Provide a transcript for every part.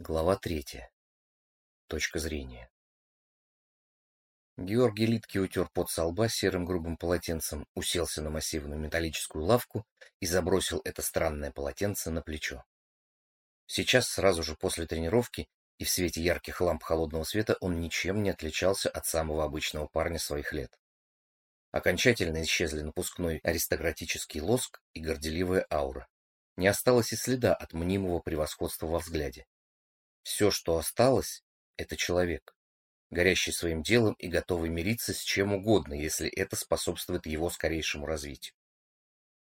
Глава третья. Точка зрения. Георгий Литки утер пот со лба серым грубым полотенцем, уселся на массивную металлическую лавку и забросил это странное полотенце на плечо. Сейчас, сразу же после тренировки и в свете ярких ламп холодного света, он ничем не отличался от самого обычного парня своих лет. Окончательно исчезли напускной аристократический лоск и горделивая аура. Не осталось и следа от мнимого превосходства во взгляде. Все, что осталось, это человек, горящий своим делом и готовый мириться с чем угодно, если это способствует его скорейшему развитию.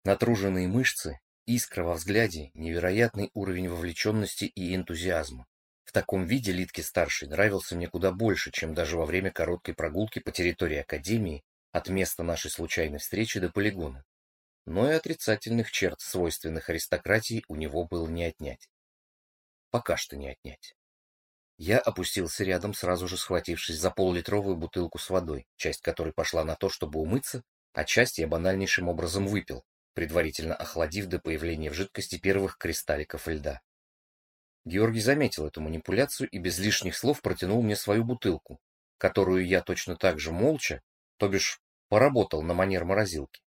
Натруженные мышцы, искра во взгляде, невероятный уровень вовлеченности и энтузиазма. В таком виде Литке-старший нравился мне куда больше, чем даже во время короткой прогулки по территории Академии от места нашей случайной встречи до полигона. Но и отрицательных черт, свойственных аристократии, у него было не отнять. Пока что не отнять. Я опустился рядом, сразу же схватившись за полулитровую бутылку с водой, часть которой пошла на то, чтобы умыться, а часть я банальнейшим образом выпил, предварительно охладив до появления в жидкости первых кристалликов льда. Георгий заметил эту манипуляцию и без лишних слов протянул мне свою бутылку, которую я точно так же молча, то бишь поработал на манер морозилки.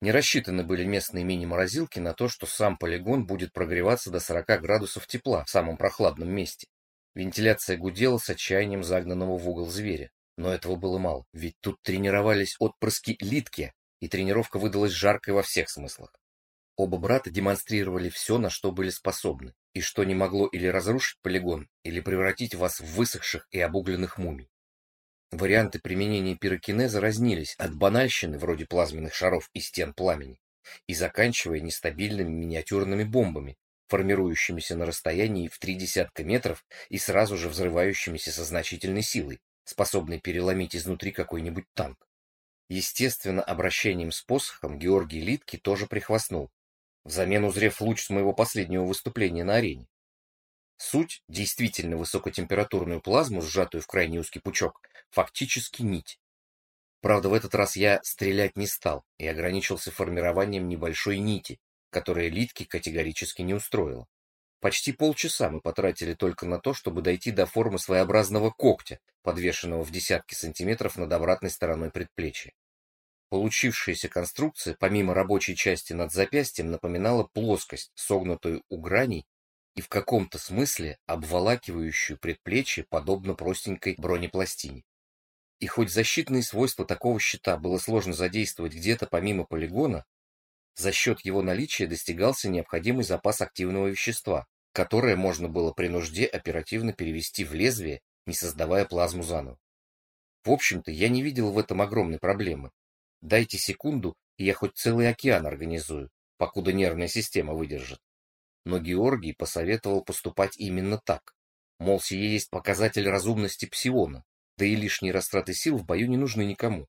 Не рассчитаны были местные мини-морозилки на то, что сам полигон будет прогреваться до 40 градусов тепла в самом прохладном месте. Вентиляция гудела с отчаянием загнанного в угол зверя. Но этого было мало, ведь тут тренировались отпрыски Литки, и тренировка выдалась жаркой во всех смыслах. Оба брата демонстрировали все, на что были способны, и что не могло или разрушить полигон, или превратить вас в высохших и обугленных мумий. Варианты применения пирокинеза разнились от банальщины вроде плазменных шаров и стен пламени и заканчивая нестабильными миниатюрными бомбами, формирующимися на расстоянии в три десятка метров и сразу же взрывающимися со значительной силой, способной переломить изнутри какой-нибудь танк. Естественно, обращением с посохом Георгий Литки тоже прихвастнул, взамен узрев луч с моего последнего выступления на арене. Суть, действительно высокотемпературную плазму, сжатую в крайне узкий пучок, фактически нить. Правда, в этот раз я стрелять не стал и ограничился формированием небольшой нити, которая Литки категорически не устроила. Почти полчаса мы потратили только на то, чтобы дойти до формы своеобразного когтя, подвешенного в десятки сантиметров над обратной стороной предплечья. Получившаяся конструкция, помимо рабочей части над запястьем, напоминала плоскость, согнутую у граней и в каком-то смысле обволакивающую предплечье, подобно простенькой бронепластине. И хоть защитные свойства такого щита было сложно задействовать где-то помимо полигона, за счет его наличия достигался необходимый запас активного вещества, которое можно было при нужде оперативно перевести в лезвие, не создавая плазму заново. В общем-то, я не видел в этом огромной проблемы. Дайте секунду, и я хоть целый океан организую, покуда нервная система выдержит. Но Георгий посоветовал поступать именно так. Мол, сие есть показатель разумности псиона, да и лишние растраты сил в бою не нужны никому.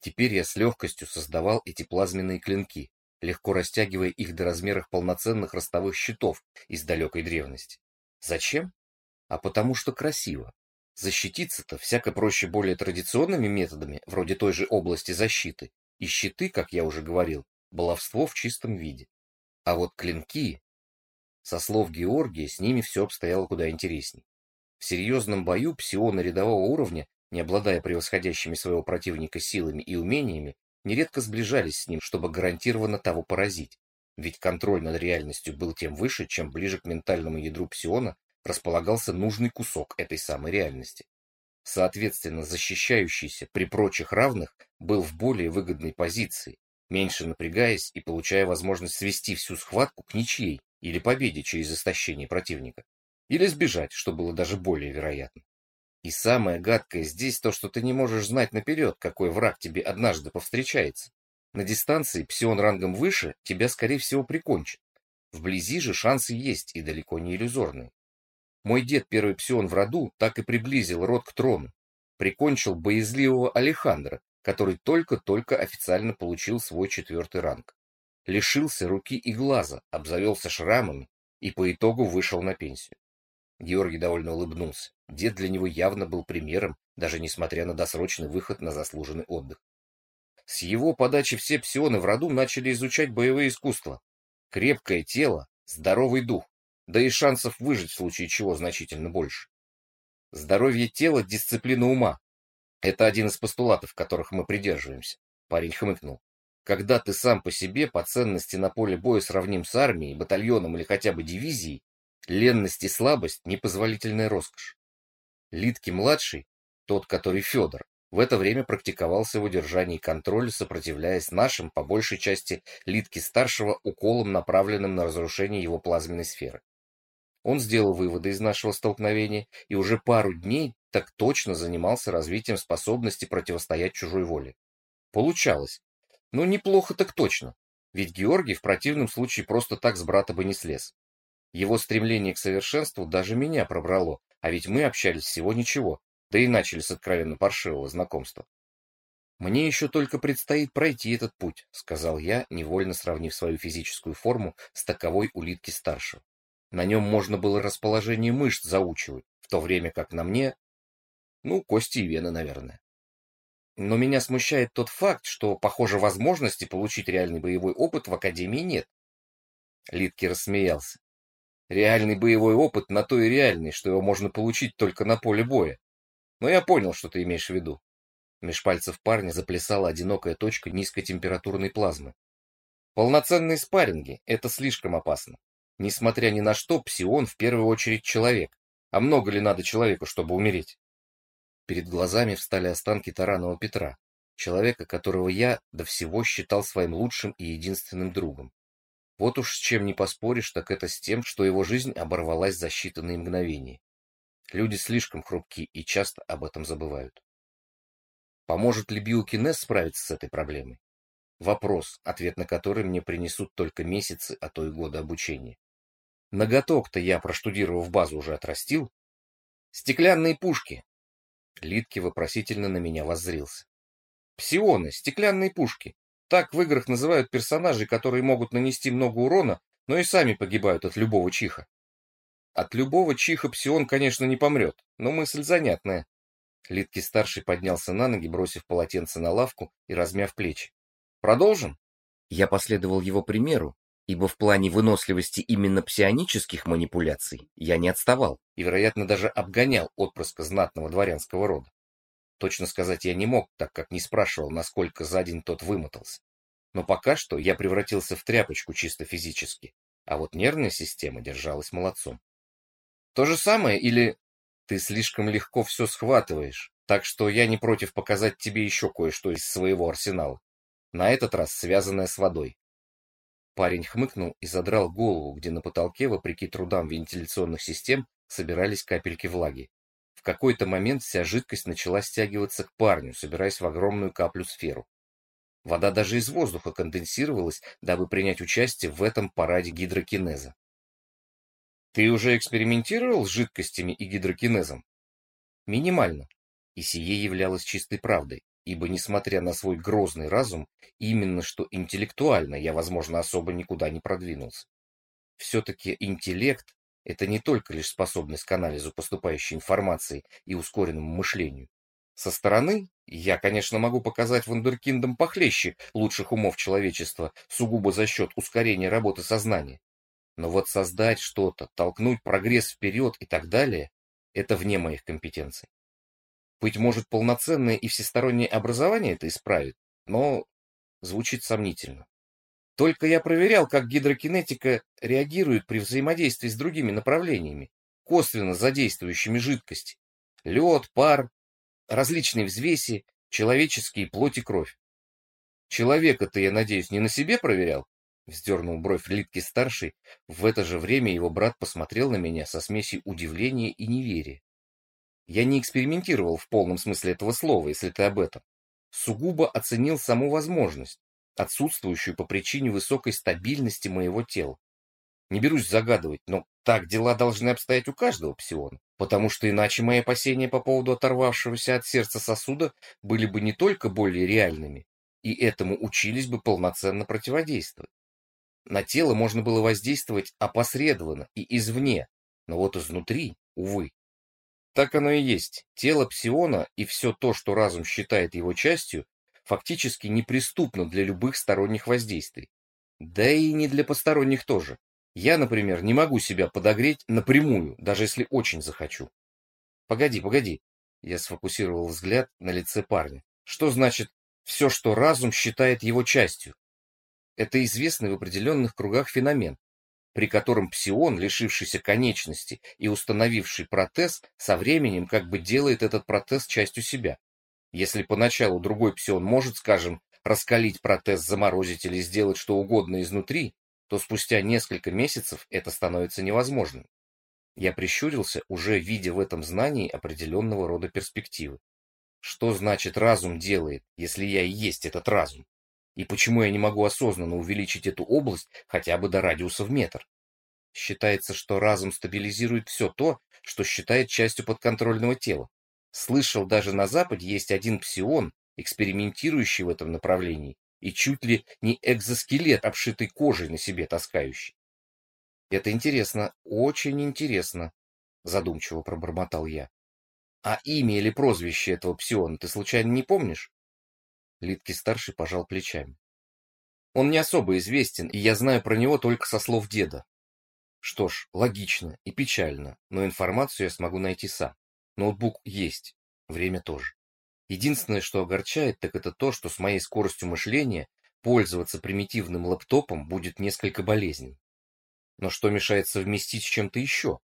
Теперь я с легкостью создавал эти плазменные клинки, легко растягивая их до размеров полноценных ростовых щитов из далекой древности. Зачем? А потому что красиво. Защититься-то всяко проще более традиционными методами, вроде той же области защиты, и щиты, как я уже говорил, баловство в чистом виде. А вот клинки... Со слов Георгия, с ними все обстояло куда интересней. В серьезном бою псионы рядового уровня, не обладая превосходящими своего противника силами и умениями, нередко сближались с ним, чтобы гарантированно того поразить, ведь контроль над реальностью был тем выше, чем ближе к ментальному ядру псиона располагался нужный кусок этой самой реальности. Соответственно, защищающийся при прочих равных был в более выгодной позиции, меньше напрягаясь и получая возможность свести всю схватку к ничьей или победе через истощение противника, или сбежать, что было даже более вероятно. И самое гадкое здесь то, что ты не можешь знать наперед, какой враг тебе однажды повстречается. На дистанции псион рангом выше тебя, скорее всего, прикончит. Вблизи же шансы есть и далеко не иллюзорные. Мой дед, первый псион в роду, так и приблизил род к трону. Прикончил боязливого Алехандра, который только-только официально получил свой четвертый ранг. Лишился руки и глаза, обзавелся шрамами и по итогу вышел на пенсию. Георгий довольно улыбнулся. Дед для него явно был примером, даже несмотря на досрочный выход на заслуженный отдых. С его подачи все псионы в роду начали изучать боевые искусства. Крепкое тело, здоровый дух. да и шансов выжить в случае чего значительно больше. Здоровье тела – дисциплина ума. Это один из постулатов, которых мы придерживаемся. Парень хмыкнул. Когда ты сам по себе по ценности на поле боя сравним с армией, батальоном или хотя бы дивизией, ленность и слабость – непозволительная роскошь. Литки-младший, тот, который Федор, в это время практиковался в удержании контроля, сопротивляясь нашим, по большей части, Литки-старшего уколам, направленным на разрушение его плазменной сферы. Он сделал выводы из нашего столкновения и уже пару дней так точно занимался развитием способности противостоять чужой воле. Получалось. Ну, неплохо так точно. Ведь Георгий в противном случае просто так с брата бы не слез. Его стремление к совершенству даже меня пробрало, а ведь мы общались всего ничего, да и начали с откровенно паршивого знакомства. «Мне еще только предстоит пройти этот путь», — сказал я, невольно сравнив свою физическую форму с таковой улитки старшего. На нем можно было расположение мышц заучивать, в то время как на мне... Ну, кости и вены, наверное. Но меня смущает тот факт, что, похоже, возможности получить реальный боевой опыт в Академии нет. Литки рассмеялся. Реальный боевой опыт на то и реальный, что его можно получить только на поле боя. Но я понял, что ты имеешь в виду. Меж пальцев парня заплясала одинокая точка низкотемпературной плазмы. Полноценные спарринги — это слишком опасно. Несмотря ни на что, псион в первую очередь человек. А много ли надо человеку, чтобы умереть? Перед глазами встали останки Таранова Петра, человека, которого я до всего считал своим лучшим и единственным другом. Вот уж с чем не поспоришь, так это с тем, что его жизнь оборвалась за считанные мгновения. Люди слишком хрупки и часто об этом забывают. Поможет ли биокинез справиться с этой проблемой? Вопрос, ответ на который мне принесут только месяцы, а то и годы обучения. Ноготок-то я, проштудировав базу, уже отрастил. Стеклянные пушки. Литки вопросительно на меня воззрился. Псионы, стеклянные пушки. Так в играх называют персонажей, которые могут нанести много урона, но и сами погибают от любого чиха. От любого чиха псион, конечно, не помрет, но мысль занятная. Литки-старший поднялся на ноги, бросив полотенце на лавку и размяв плечи. «Продолжим?» Я последовал его примеру, ибо в плане выносливости именно псионических манипуляций я не отставал и, вероятно, даже обгонял отпрыска знатного дворянского рода. Точно сказать я не мог, так как не спрашивал, насколько за день тот вымотался. Но пока что я превратился в тряпочку чисто физически, а вот нервная система держалась молодцом. То же самое или ты слишком легко все схватываешь, так что я не против показать тебе еще кое-что из своего арсенала. На этот раз связанное с водой. Парень хмыкнул и задрал голову, где на потолке, вопреки трудам вентиляционных систем, собирались капельки влаги. В какой-то момент вся жидкость начала стягиваться к парню, собираясь в огромную каплю-сферу. Вода даже из воздуха конденсировалась, дабы принять участие в этом параде гидрокинеза. Ты уже экспериментировал с жидкостями и гидрокинезом? Минимально. И сие являлось чистой правдой, ибо, несмотря на свой грозный разум, именно что интеллектуально я, возможно, особо никуда не продвинулся. Все-таки интеллект это не только лишь способность к анализу поступающей информации и ускоренному мышлению. Со стороны я, конечно, могу показать вундеркиндам похлеще лучших умов человечества сугубо за счет ускорения работы сознания. Но вот создать что-то, толкнуть прогресс вперед и так далее – это вне моих компетенций. Быть может, полноценное и всестороннее образование это исправит, но звучит сомнительно. Только я проверял, как гидрокинетика реагирует при взаимодействии с другими направлениями, косвенно задействующими жидкости. Лед, пар, различные взвеси, человеческие плоть и кровь. Человека-то, я надеюсь, не на себе проверял? Вздернул бровь Литки-старший. В это же время его брат посмотрел на меня со смесью удивления и неверия. Я не экспериментировал в полном смысле этого слова, если ты об этом. Сугубо оценил саму возможность отсутствующую по причине высокой стабильности моего тела. Не берусь загадывать, но так дела должны обстоять у каждого псиона, потому что иначе мои опасения по поводу оторвавшегося от сердца сосуда были бы не только более реальными, и этому учились бы полноценно противодействовать. На тело можно было воздействовать опосредованно и извне, но вот изнутри, увы. Так оно и есть. Тело псиона и все то, что разум считает его частью, фактически неприступно для любых сторонних воздействий. Да и не для посторонних тоже. Я, например, не могу себя подогреть напрямую, даже если очень захочу. Погоди, погоди. Я сфокусировал взгляд на лице парня. Что значит все, что разум считает его частью? Это известный в определенных кругах феномен, при котором псион, лишившийся конечности и установивший протез, со временем как бы делает этот протез частью себя. Если поначалу другой псион может, скажем, раскалить протез, заморозить или сделать что угодно изнутри, то спустя несколько месяцев это становится невозможным. Я прищурился, уже видя в этом знании определенного рода перспективы. Что значит разум делает, если я и есть этот разум? И почему я не могу осознанно увеличить эту область хотя бы до радиуса в метр? Считается, что разум стабилизирует все то, что считает частью подконтрольного тела. Слышал, даже на Западе есть один псион, экспериментирующий в этом направлении, и чуть ли не экзоскелет, обшитый кожей на себе таскающий. Это интересно, очень интересно, задумчиво пробормотал я. А имя или прозвище этого псиона ты случайно не помнишь? Литки старший пожал плечами. Он не особо известен, и я знаю про него только со слов деда. Что ж, логично и печально, но информацию я смогу найти сам. Ноутбук есть, время тоже. Единственное, что огорчает, так это то, что с моей скоростью мышления пользоваться примитивным лэптопом будет несколько болезненно. Но что мешает совместить с чем-то еще?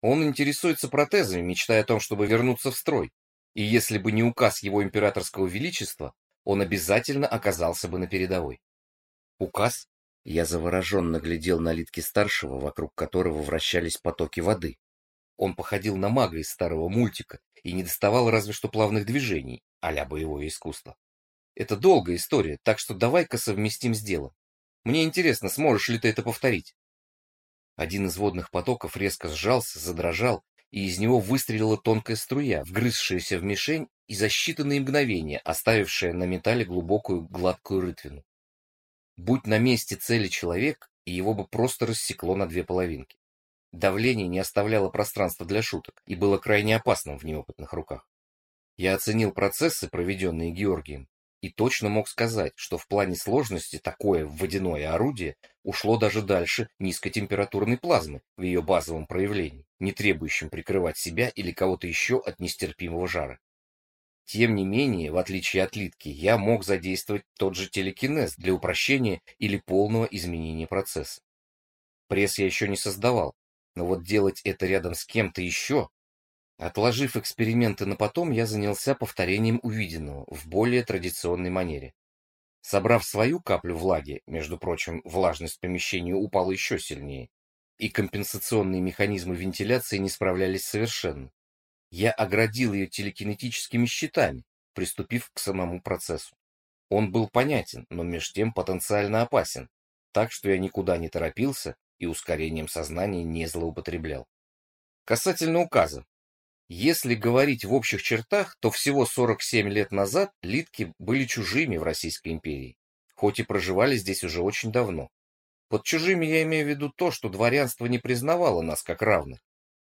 Он интересуется протезами, мечтая о том, чтобы вернуться в строй. И если бы не указ его императорского величества, он обязательно оказался бы на передовой. Указ? Я завороженно глядел на литки старшего, вокруг которого вращались потоки воды. Он походил на мага из старого мультика и не доставал разве что плавных движений, а боевое искусство. Это долгая история, так что давай-ка совместим с делом. Мне интересно, сможешь ли ты это повторить? Один из водных потоков резко сжался, задрожал, и из него выстрелила тонкая струя, вгрызшаяся в мишень и за считанные мгновения оставившая на металле глубокую гладкую рытвину. Будь на месте цели человек, и его бы просто рассекло на две половинки. Давление не оставляло пространства для шуток и было крайне опасным в неопытных руках. Я оценил процессы, проведенные Георгием, и точно мог сказать, что в плане сложности такое водяное орудие ушло даже дальше низкотемпературной плазмы в ее базовом проявлении, не требующем прикрывать себя или кого-то еще от нестерпимого жара. Тем не менее, в отличие от литки, я мог задействовать тот же телекинез для упрощения или полного изменения процесса. Пресс я еще не создавал, но вот делать это рядом с кем-то еще... Отложив эксперименты на потом, я занялся повторением увиденного в более традиционной манере. Собрав свою каплю влаги, между прочим, влажность помещения упала еще сильнее, и компенсационные механизмы вентиляции не справлялись совершенно. Я оградил ее телекинетическими щитами, приступив к самому процессу. Он был понятен, но меж тем потенциально опасен, так что я никуда не торопился и ускорением сознания не злоупотреблял. Касательно указа. Если говорить в общих чертах, то всего 47 лет назад литки были чужими в Российской империи, хоть и проживали здесь уже очень давно. Под чужими я имею в виду то, что дворянство не признавало нас как равных.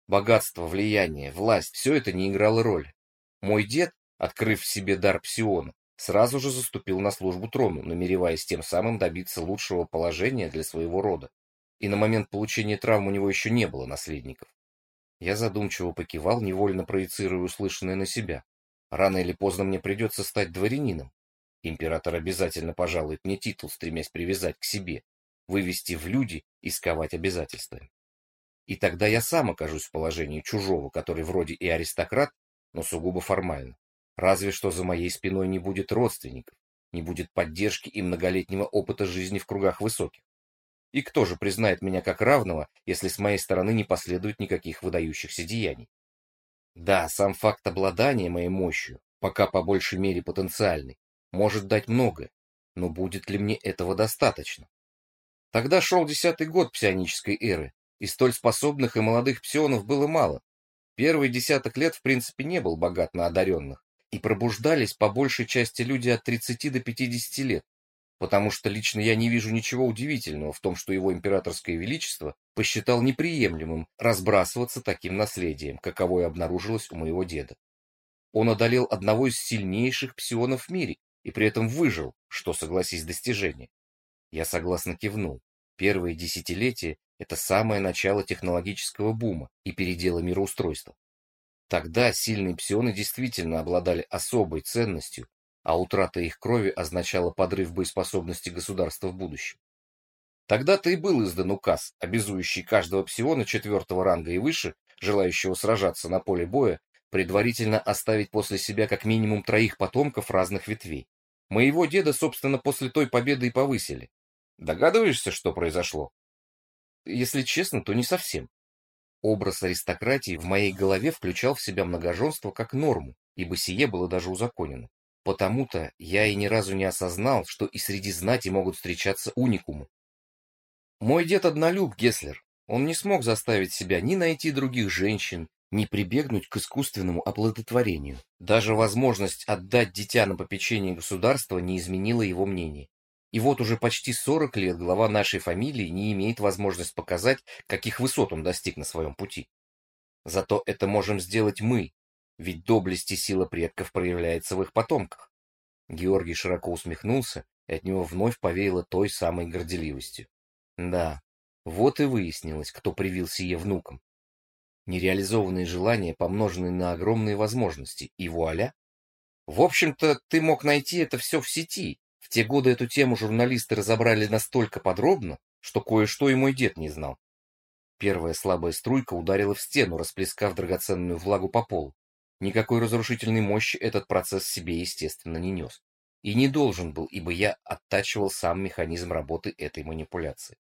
Богатство, влияние, власть – все это не играло роли. Мой дед, открыв в себе дар псиона, сразу же заступил на службу трону, намереваясь тем самым добиться лучшего положения для своего рода и на момент получения травм у него еще не было наследников. Я задумчиво покивал, невольно проецируя услышанное на себя. Рано или поздно мне придется стать дворянином. Император обязательно пожалует мне титул, стремясь привязать к себе, вывести в люди и сковать обязательствами. И тогда я сам окажусь в положении чужого, который вроде и аристократ, но сугубо формально. Разве что за моей спиной не будет родственников, не будет поддержки и многолетнего опыта жизни в кругах высоких. И кто же признает меня как равного, если с моей стороны не последует никаких выдающихся деяний? Да, сам факт обладания моей мощью, пока по большей мере потенциальный, может дать многое, но будет ли мне этого достаточно? Тогда шел десятый год псионической эры, и столь способных и молодых псионов было мало. Первый десяток лет в принципе не был богат на одаренных, и пробуждались по большей части люди от 30 до 50 лет, потому что лично я не вижу ничего удивительного в том, что его императорское величество посчитал неприемлемым разбрасываться таким наследием, каковое обнаружилось у моего деда. Он одолел одного из сильнейших псионов в мире и при этом выжил, что, согласись, достижение. Я согласно кивнул. Первые десятилетия это самое начало технологического бума и передела мироустройства. Тогда сильные псионы действительно обладали особой ценностью, а утрата их крови означала подрыв боеспособности государства в будущем. Тогда-то и был издан указ, обязующий каждого псиона четвертого ранга и выше, желающего сражаться на поле боя, предварительно оставить после себя как минимум троих потомков разных ветвей. Моего деда, собственно, после той победы и повысили. Догадываешься, что произошло? Если честно, то не совсем. Образ аристократии в моей голове включал в себя многоженство как норму, ибо сие было даже узаконено. Потому-то я и ни разу не осознал, что и среди знати могут встречаться уникумы. Мой дед однолюб, Геслер. Он не смог заставить себя ни найти других женщин, ни прибегнуть к искусственному оплодотворению. Даже возможность отдать дитя на попечение государства не изменила его мнение. И вот уже почти 40 лет глава нашей фамилии не имеет возможности показать, каких высот он достиг на своем пути. Зато это можем сделать мы, ведь доблесть и сила предков проявляется в их потомках. Георгий широко усмехнулся, и от него вновь повеяло той самой горделивостью. Да, вот и выяснилось, кто привил сие внукам. Нереализованные желания, помноженные на огромные возможности, и вуаля. В общем-то, ты мог найти это все в сети, в те годы эту тему журналисты разобрали настолько подробно, что кое-что и мой дед не знал. Первая слабая струйка ударила в стену, расплескав драгоценную влагу по полу. Никакой разрушительной мощи этот процесс себе, естественно, не нес. И не должен был, ибо я оттачивал сам механизм работы этой манипуляции.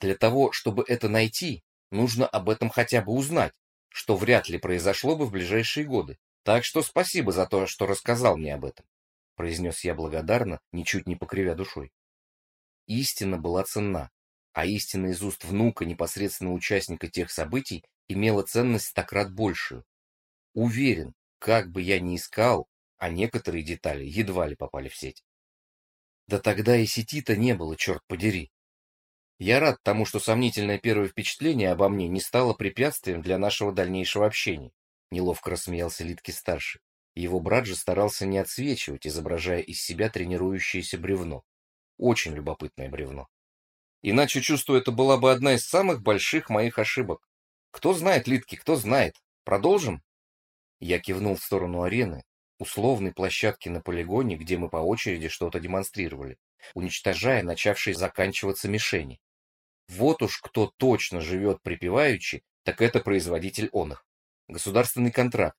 Для того, чтобы это найти, нужно об этом хотя бы узнать, что вряд ли произошло бы в ближайшие годы. Так что спасибо за то, что рассказал мне об этом произнес я благодарно, ничуть не покривя душой. Истина была ценна, а истина из уст внука, непосредственного участника тех событий, имела ценность так рад большую. Уверен, как бы я ни искал, а некоторые детали едва ли попали в сеть. Да тогда и сети-то не было, черт подери. Я рад тому, что сомнительное первое впечатление обо мне не стало препятствием для нашего дальнейшего общения. Неловко рассмеялся Литки-старший. Его брат же старался не отсвечивать, изображая из себя тренирующееся бревно. Очень любопытное бревно. Иначе, чувствую, это была бы одна из самых больших моих ошибок. Кто знает, Литки, кто знает. Продолжим? Я кивнул в сторону арены, условной площадки на полигоне, где мы по очереди что-то демонстрировали, уничтожая начавшие заканчиваться мишени. Вот уж кто точно живет припеваючи, так это производитель он их. Государственный контракт,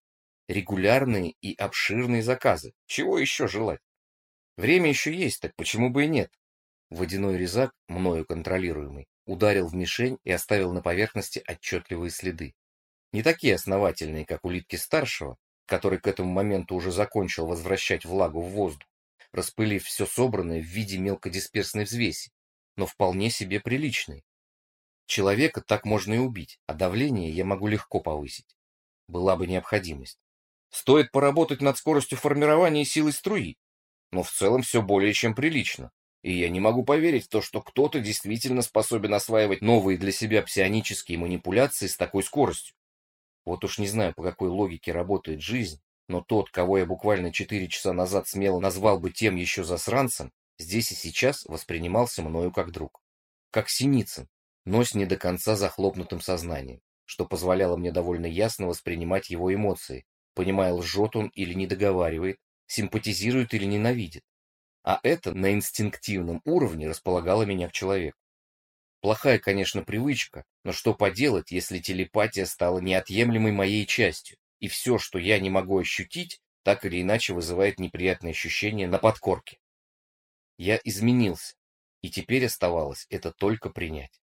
регулярные и обширные заказы. Чего еще желать? Время еще есть, так почему бы и нет? Водяной резак, мною контролируемый, ударил в мишень и оставил на поверхности отчетливые следы. Не такие основательные, как у Литки старшего, который к этому моменту уже закончил возвращать влагу в воздух, распылив все собранное в виде мелкодисперсной взвеси, но вполне себе приличные. Человека так можно и убить, а давление я могу легко повысить. Была бы необходимость. Стоит поработать над скоростью формирования силы струи, но в целом все более чем прилично. И я не могу поверить в то, что кто-то действительно способен осваивать новые для себя псионические манипуляции с такой скоростью. Вот уж не знаю, по какой логике работает жизнь, но тот, кого я буквально четыре часа назад смело назвал бы тем еще засранцем, здесь и сейчас воспринимался мною как друг. Как Синицын, но с не до конца захлопнутым сознанием, что позволяло мне довольно ясно воспринимать его эмоции, понимая, лжет он или не договаривает, симпатизирует или ненавидит. А это на инстинктивном уровне располагало меня к человеку. Плохая, конечно, привычка, но что поделать, если телепатия стала неотъемлемой моей частью, и все, что я не могу ощутить, так или иначе вызывает неприятные ощущения на подкорке. Я изменился, и теперь оставалось это только принять.